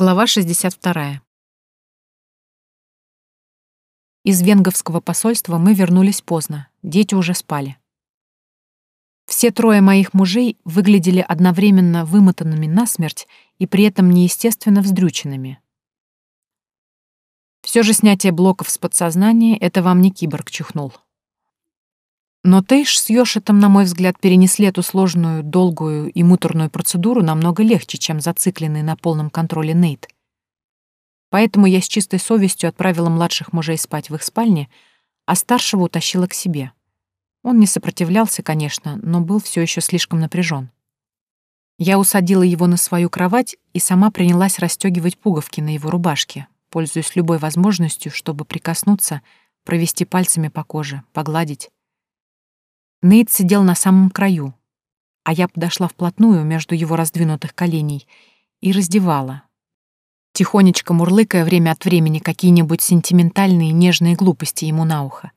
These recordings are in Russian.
Глава 62. Из венговского посольства мы вернулись поздно, дети уже спали. Все трое моих мужей выглядели одновременно вымотанными насмерть и при этом неестественно вздрюченными. Все же снятие блоков с подсознания — это вам не киборг чихнул. Но Тейш с Йошетом, на мой взгляд, перенесли эту сложную, долгую и муторную процедуру намного легче, чем зацикленный на полном контроле Нейт. Поэтому я с чистой совестью отправила младших мужей спать в их спальне, а старшего утащила к себе. Он не сопротивлялся, конечно, но был все еще слишком напряжен. Я усадила его на свою кровать и сама принялась расстегивать пуговки на его рубашке, пользуясь любой возможностью, чтобы прикоснуться, провести пальцами по коже, погладить. Нейт сидел на самом краю, а я подошла вплотную между его раздвинутых коленей и раздевала, тихонечко мурлыкая время от времени какие-нибудь сентиментальные нежные глупости ему на ухо.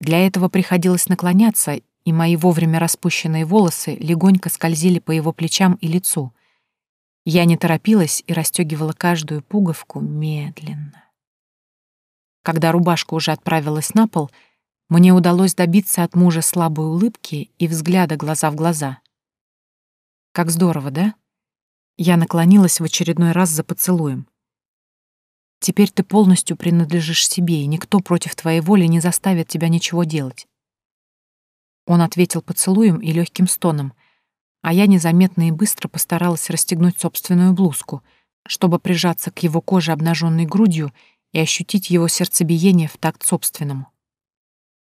Для этого приходилось наклоняться, и мои вовремя распущенные волосы легонько скользили по его плечам и лицу. Я не торопилась и расстегивала каждую пуговку медленно. Когда рубашка уже отправилась на пол, мне удалось добиться от мужа слабой улыбки и взгляда глаза в глаза. Как здорово, да? Я наклонилась в очередной раз за поцелуем. Теперь ты полностью принадлежишь себе, и никто против твоей воли не заставит тебя ничего делать. Он ответил поцелуем и легким стоном, а я незаметно и быстро постаралась расстегнуть собственную блузку, чтобы прижаться к его коже обнаженной грудью и ощутить его сердцебиение в такт собственному.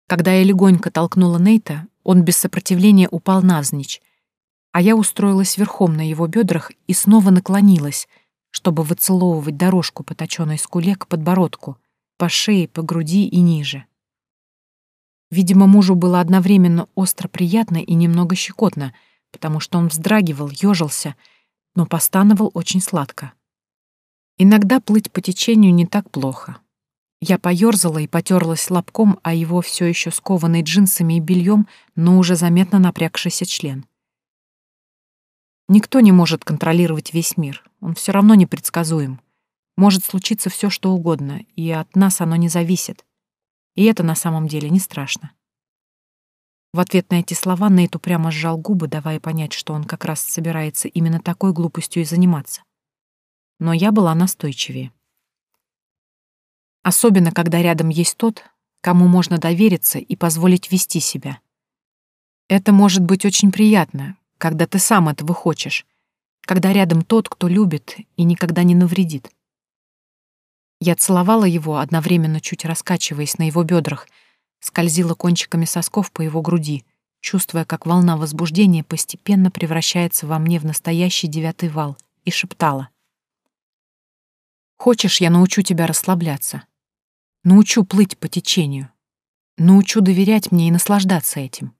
Когда я легонько толкнула Нейта, он без сопротивления упал навзничь, а я устроилась верхом на его бедрах и снова наклонилась — чтобы выцеловывать дорожку по точенной скуле к подбородку, по шее, по груди и ниже. Видимо, мужу было одновременно остро приятно и немного щекотно, потому что он вздрагивал, ежился, но постановал очень сладко. Иногда плыть по течению не так плохо. Я поёрзала и потерлась лобком, а его все еще скованный джинсами и бельем, но уже заметно напрягшийся член. Никто не может контролировать весь мир, он все равно непредсказуем. Может случиться все, что угодно, и от нас оно не зависит. И это на самом деле не страшно. В ответ на эти слова Нейт упрямо сжал губы, давая понять, что он как раз собирается именно такой глупостью и заниматься. Но я была настойчивее. Особенно, когда рядом есть тот, кому можно довериться и позволить вести себя. Это может быть очень приятно, когда ты сам этого хочешь, когда рядом тот, кто любит и никогда не навредит. Я целовала его, одновременно чуть раскачиваясь на его бедрах, скользила кончиками сосков по его груди, чувствуя, как волна возбуждения постепенно превращается во мне в настоящий девятый вал, и шептала. «Хочешь, я научу тебя расслабляться? Научу плыть по течению. Научу доверять мне и наслаждаться этим.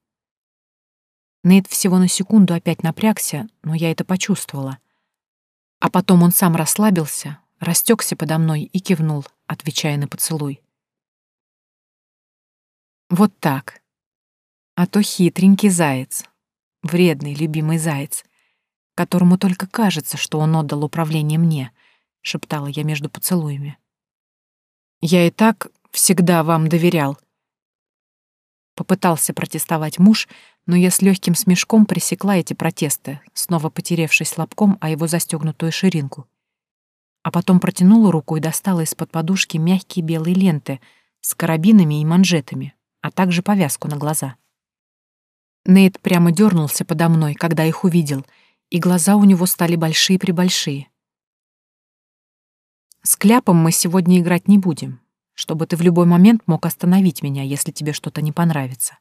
Нейт всего на секунду опять напрягся, но я это почувствовала. А потом он сам расслабился, растекся подо мной и кивнул, отвечая на поцелуй. Вот так. А то хитренький заяц, вредный любимый заяц, которому только кажется, что он отдал управление мне, шептала я между поцелуями. Я и так всегда вам доверял. Попытался протестовать муж, но я с легким смешком пресекла эти протесты, снова потеревшись лобком о его застегнутую ширинку. А потом протянула руку и достала из-под подушки мягкие белые ленты с карабинами и манжетами, а также повязку на глаза. Нейт прямо дернулся подо мной, когда их увидел, и глаза у него стали большие-пребольшие. «С кляпом мы сегодня играть не будем, чтобы ты в любой момент мог остановить меня, если тебе что-то не понравится.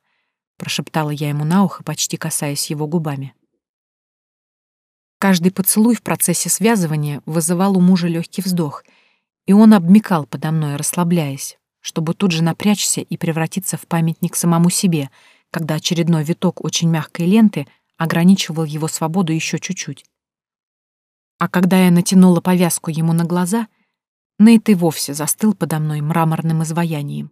— прошептала я ему на ухо, почти касаясь его губами. Каждый поцелуй в процессе связывания вызывал у мужа легкий вздох, и он обмикал подо мной, расслабляясь, чтобы тут же напрячься и превратиться в памятник самому себе, когда очередной виток очень мягкой ленты ограничивал его свободу еще чуть-чуть. А когда я натянула повязку ему на глаза, Нейт и вовсе застыл подо мной мраморным изваянием.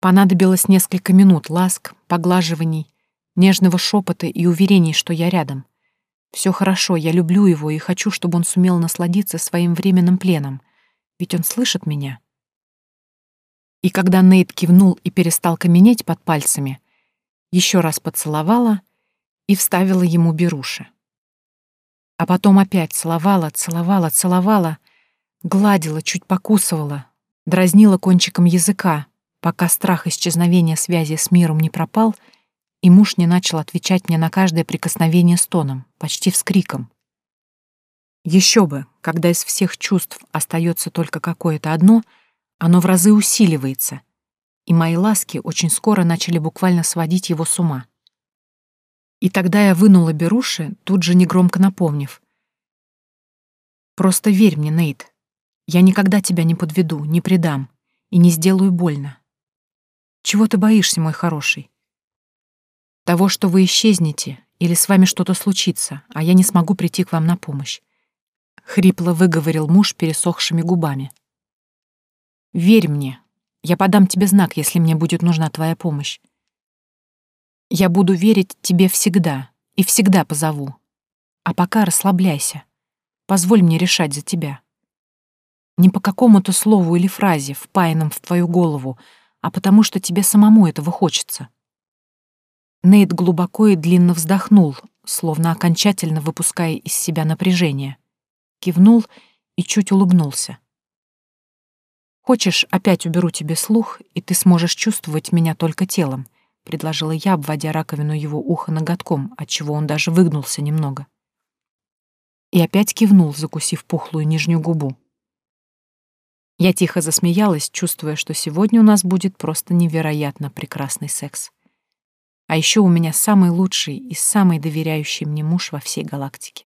Понадобилось несколько минут ласк, поглаживаний, нежного шепота и уверений, что я рядом. Все хорошо, я люблю его и хочу, чтобы он сумел насладиться своим временным пленом. Ведь он слышит меня. И когда Нейт кивнул и перестал каменеть под пальцами, еще раз поцеловала и вставила ему беруши. А потом опять целовала, целовала, целовала, гладила, чуть покусывала, дразнила кончиком языка, пока страх исчезновения связи с миром не пропал — и муж не начал отвечать мне на каждое прикосновение стоном, почти вскриком. Еще бы, когда из всех чувств остается только какое-то одно, оно в разы усиливается, и мои ласки очень скоро начали буквально сводить его с ума. И тогда я вынула беруши, тут же негромко напомнив. «Просто верь мне, Нейт. Я никогда тебя не подведу, не предам и не сделаю больно. Чего ты боишься, мой хороший? Того, что вы исчезнете или с вами что-то случится, а я не смогу прийти к вам на помощь. Хрипло выговорил муж пересохшими губами. Верь мне, я подам тебе знак, если мне будет нужна твоя помощь. Я буду верить тебе всегда и всегда позову. А пока расслабляйся. Позволь мне решать за тебя. Не по какому-то слову или фразе, впаянном в твою голову, а потому что тебе самому этого хочется. Нейт глубоко и длинно вздохнул, словно окончательно выпуская из себя напряжение. Кивнул и чуть улыбнулся. «Хочешь, опять уберу тебе слух, и ты сможешь чувствовать меня только телом», — предложила я, обводя раковину его уха ноготком, отчего он даже выгнулся немного. И опять кивнул, закусив пухлую нижнюю губу. Я тихо засмеялась, чувствуя, что сегодня у нас будет просто невероятно прекрасный секс. А еще у меня самый лучший и самый доверяющий мне муж во всей галактике.